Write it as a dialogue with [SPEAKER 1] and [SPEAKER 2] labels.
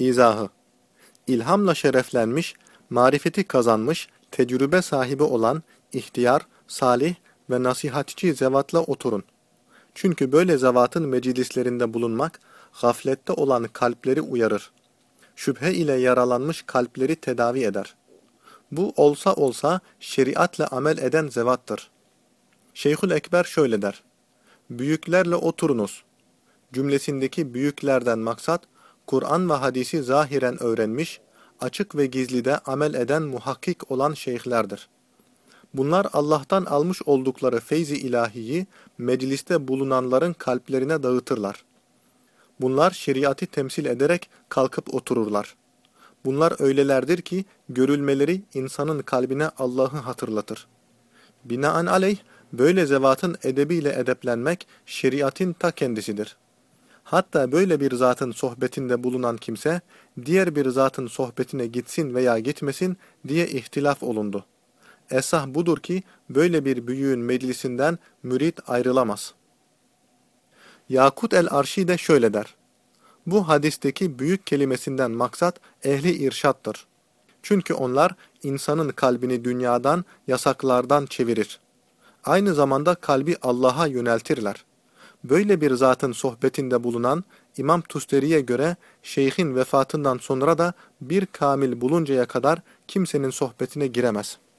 [SPEAKER 1] İzahı İlhamla şereflenmiş, marifeti kazanmış, tecrübe sahibi olan, ihtiyar, salih ve nasihatçi zevatla oturun. Çünkü böyle zevatın meclislerinde bulunmak, gaflette olan kalpleri uyarır. Şüphe ile yaralanmış kalpleri tedavi eder. Bu olsa olsa şeriatla amel eden zevattır. Şeyhül Ekber şöyle der. Büyüklerle oturunuz. Cümlesindeki büyüklerden maksat, Kur'an ve hadisi zahiren öğrenmiş, açık ve gizlide amel eden muhakkik olan şeyhlerdir. Bunlar Allah'tan almış oldukları feyzi ilahiyi mecliste bulunanların kalplerine dağıtırlar. Bunlar şeriatı temsil ederek kalkıp otururlar. Bunlar öylelerdir ki görülmeleri insanın kalbine Allah'ı hatırlatır. Binaenaleyh böyle zevatın edebiyle edeplenmek şeriatın ta kendisidir. Hatta böyle bir zatın sohbetinde bulunan kimse, diğer bir zatın sohbetine gitsin veya gitmesin diye ihtilaf olundu. Esah budur ki, böyle bir büyüğün meclisinden mürit ayrılamaz. Yakut el-Arşi de şöyle der. Bu hadisteki büyük kelimesinden maksat ehli irşattır. Çünkü onlar insanın kalbini dünyadan, yasaklardan çevirir. Aynı zamanda kalbi Allah'a yöneltirler. Böyle bir zatın sohbetinde bulunan İmam Tustari'ye göre şeyhin vefatından sonra da bir kamil buluncaya kadar kimsenin sohbetine giremez.''